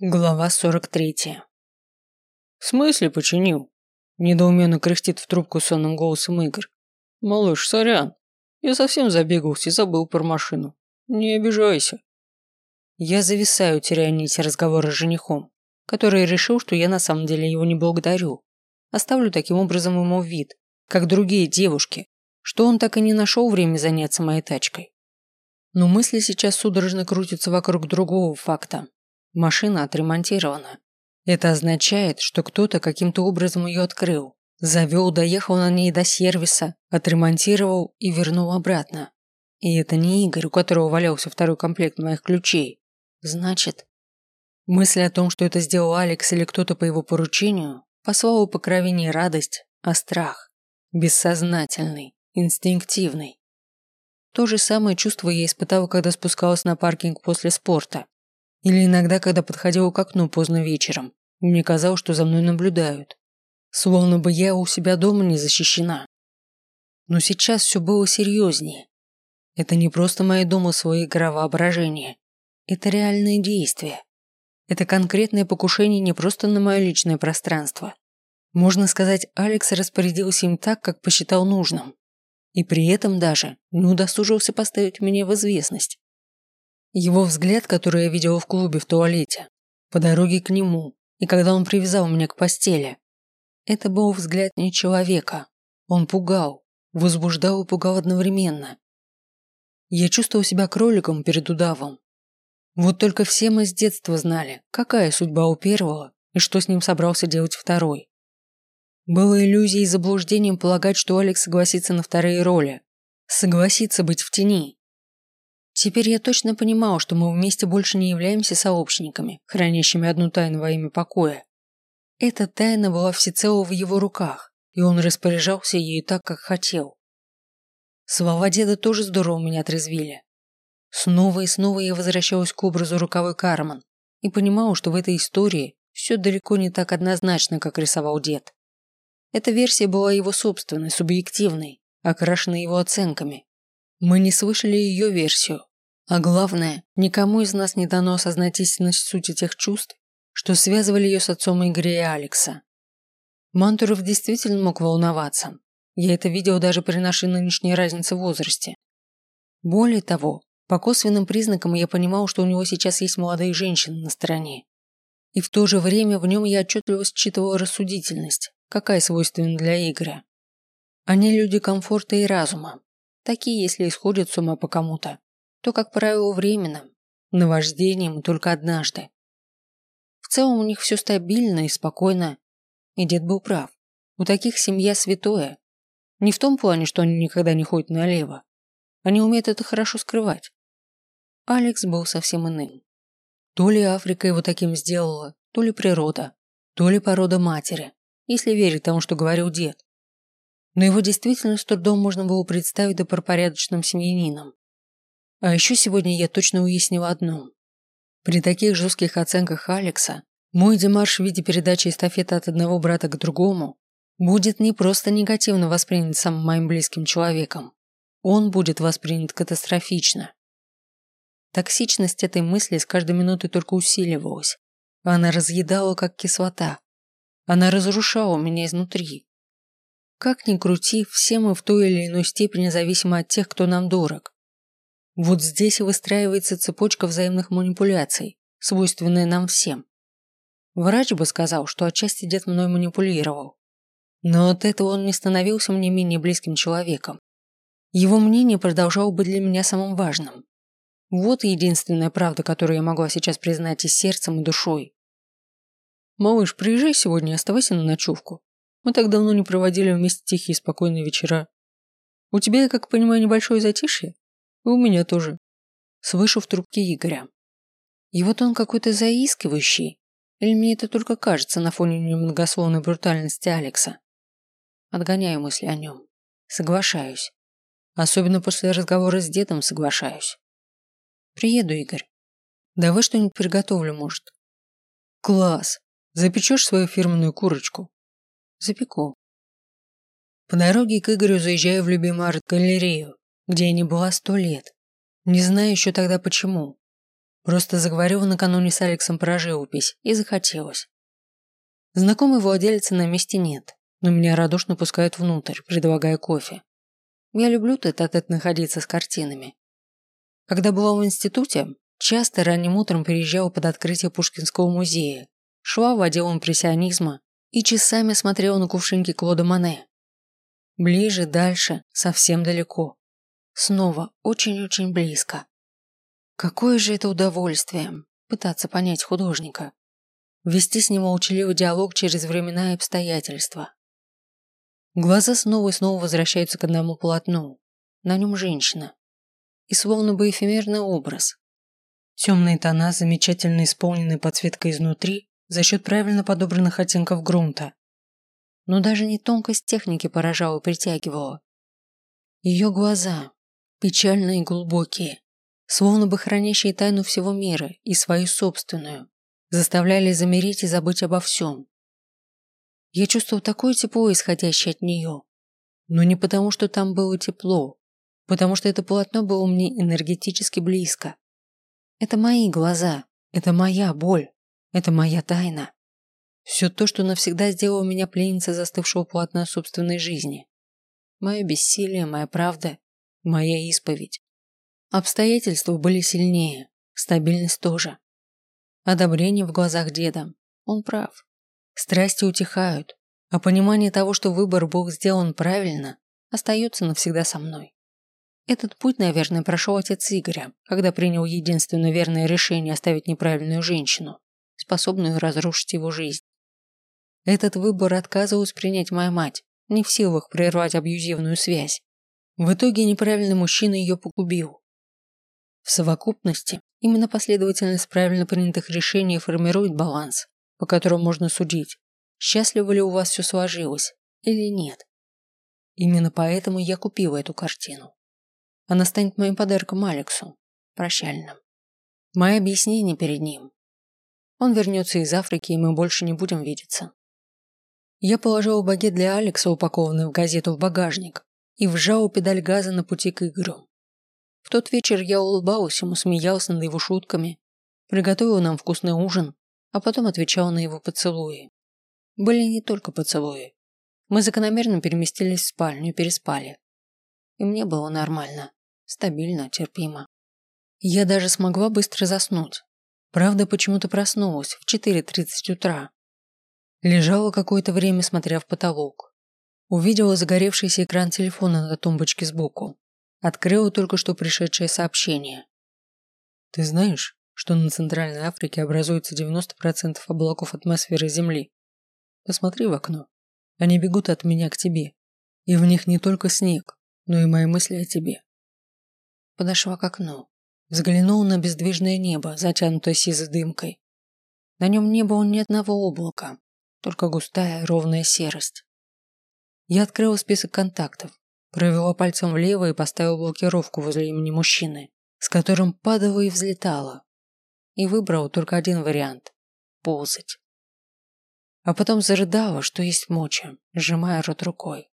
Глава 43. «В смысле починил?» Недоуменно кряхтит в трубку сонным голосом Игорь. «Малыш, сорян. Я совсем забегался и забыл про машину. Не обижайся». Я зависаю, теряя нить разговора с женихом, который решил, что я на самом деле его не благодарю. Оставлю таким образом ему вид, как другие девушки, что он так и не нашел время заняться моей тачкой. Но мысли сейчас судорожно крутятся вокруг другого факта, Машина отремонтирована. Это означает, что кто-то каким-то образом ее открыл, завел, доехал на ней до сервиса, отремонтировал и вернул обратно. И это не Игорь, у которого валялся второй комплект моих ключей. Значит, мысль о том, что это сделал Алекс или кто-то по его поручению, послала по крови радость, а страх. Бессознательный, инстинктивный. То же самое чувство я испытала, когда спускалась на паркинг после спорта. Или иногда, когда подходила к окну поздно вечером, мне казалось, что за мной наблюдают. Словно бы я у себя дома не защищена. Но сейчас все было серьезнее. Это не просто мои домыслы и игра воображения. Это реальные действия. Это конкретное покушение не просто на мое личное пространство. Можно сказать, Алекс распорядился им так, как посчитал нужным. И при этом даже не удосужился поставить меня в известность. Его взгляд, который я видела в клубе в туалете, по дороге к нему, и когда он привязал меня к постели. Это был взгляд не человека. Он пугал, возбуждал и пугал одновременно. Я чувствовал себя кроликом перед удавом. Вот только все мы с детства знали, какая судьба у первого и что с ним собрался делать второй. Было иллюзией и заблуждением полагать, что Алекс согласится на вторые роли. Согласится быть в тени, Теперь я точно понимал, что мы вместе больше не являемся сообщниками, хранящими одну тайну во имя покоя. Эта тайна была всецело в его руках, и он распоряжался ею так, как хотел. Слова деда тоже здорово меня отрезвили. Снова и снова я возвращалась к образу рукавой Карман и понимала, что в этой истории все далеко не так однозначно, как рисовал дед. Эта версия была его собственной, субъективной, окрашенной его оценками, мы не слышали ее версию. А главное, никому из нас не дано осознать истинность сути тех чувств, что связывали ее с отцом Игоря и Алекса. Мантуров действительно мог волноваться. Я это видел даже при нашей нынешней разнице в возрасте. Более того, по косвенным признакам я понимал, что у него сейчас есть молодые женщины на стороне. И в то же время в нем я отчетливо считывал рассудительность, какая свойственна для Игоря. Они люди комфорта и разума, Такие, если исходят с ума по кому-то, то, как правило, временно, наваждением только однажды. В целом у них все стабильно и спокойно, и дед был прав. У таких семья святое. Не в том плане, что они никогда не ходят налево. Они умеют это хорошо скрывать. Алекс был совсем иным. То ли Африка его таким сделала, то ли природа, то ли порода матери, если верить тому, что говорил дед но его действительно с трудом можно было представить добропорядочным семьянином. А еще сегодня я точно уяснила одно. При таких жестких оценках Алекса, мой демарш в виде передачи эстафеты от одного брата к другому будет не просто негативно воспринят самым моим близким человеком. Он будет воспринят катастрофично. Токсичность этой мысли с каждой минутой только усиливалась. Она разъедала, как кислота. Она разрушала меня изнутри. Как ни крути, все мы в той или иной степени зависимы от тех, кто нам дорог. Вот здесь и выстраивается цепочка взаимных манипуляций, свойственная нам всем. Врач бы сказал, что отчасти дед мной манипулировал. Но от этого он не становился мне менее близким человеком. Его мнение продолжало быть для меня самым важным. Вот единственная правда, которую я могла сейчас признать и сердцем, и душой. «Малыш, приезжай сегодня и оставайся на ночевку. Мы так давно не проводили вместе тихие спокойные вечера. У тебя, я как понимаю, небольшое затишье? И у меня тоже. Слышу в трубке Игоря. И вот он какой-то заискивающий. Или мне это только кажется на фоне немногословной брутальности Алекса? Отгоняю мысли о нем. Соглашаюсь. Особенно после разговора с дедом соглашаюсь. Приеду, Игорь. Давай что-нибудь приготовлю, может. Класс. Запечешь свою фирменную курочку? Запеку. По дороге к Игорю заезжаю в любимую арт-галерею, где я не была сто лет. Не знаю еще тогда почему. Просто заговорил накануне с Алексом про живопись и захотелось. Знакомый владельца на месте нет, но меня радушно пускают внутрь, предлагая кофе. Я люблю тет-а-тет находиться с картинами. Когда была в институте, часто ранним утром приезжала под открытие Пушкинского музея, шла в отдел импрессионизма и часами смотрела на кувшинки Клода Мане. Ближе, дальше, совсем далеко. Снова очень-очень близко. Какое же это удовольствие пытаться понять художника. Вести с ним молчаливый диалог через времена и обстоятельства. Глаза снова и снова возвращаются к одному полотну. На нем женщина. И словно бы эфемерный образ. Темные тона, замечательно исполненные подсветкой изнутри за счет правильно подобранных оттенков грунта. Но даже не тонкость техники поражала и притягивала. Ее глаза, печальные и глубокие, словно бы хранящие тайну всего мира и свою собственную, заставляли замереть и забыть обо всем. Я чувствовал такое тепло, исходящее от нее. Но не потому, что там было тепло, потому что это полотно было мне энергетически близко. Это мои глаза, это моя боль, это моя тайна. Все то, что навсегда сделало меня пленницей застывшего полотна собственной жизни. Мое бессилие, моя правда, моя исповедь. Обстоятельства были сильнее, стабильность тоже. Одобрение в глазах деда. Он прав. Страсти утихают, а понимание того, что выбор Бог сделан правильно, остается навсегда со мной. Этот путь, наверное, прошел отец Игоря, когда принял единственное верное решение оставить неправильную женщину, способную разрушить его жизнь. Этот выбор отказывалась принять моя мать, не в силах прервать абьюзивную связь. В итоге неправильный мужчина ее погубил, в совокупности именно последовательность правильно принятых решений формирует баланс, по которому можно судить, счастливо ли у вас все сложилось или нет. Именно поэтому я купила эту картину. Она станет моим подарком Алексу, прощальным. Мое объяснение перед ним. Он вернется из Африки, и мы больше не будем видеться. Я положила багет для Алекса, упакованный в газету, в багажник, и вжала педаль газа на пути к Игорю. В тот вечер я улыбалась ему, смеялся над его шутками, приготовила нам вкусный ужин, а потом отвечала на его поцелуи. Были не только поцелуи. Мы закономерно переместились в спальню и переспали. И мне было нормально, стабильно, терпимо. Я даже смогла быстро заснуть. Правда, почему-то проснулась в 4.30 утра. Лежала какое-то время, смотря в потолок. Увидела загоревшийся экран телефона на тумбочке сбоку. Открыла только что пришедшее сообщение. Ты знаешь, что на Центральной Африке образуется 90% облаков атмосферы Земли? Посмотри в окно. Они бегут от меня к тебе. И в них не только снег, но и мои мысли о тебе. Подошла к окну. Взглянула на бездвижное небо, затянутое сизой дымкой. На нем не было ни одного облака, только густая ровная серость. Я открыла список контактов, Провела пальцем влево и поставила блокировку возле имени мужчины, с которым падала и взлетала. И выбрала только один вариант – ползать. А потом зарыдала, что есть моча, сжимая рот рукой.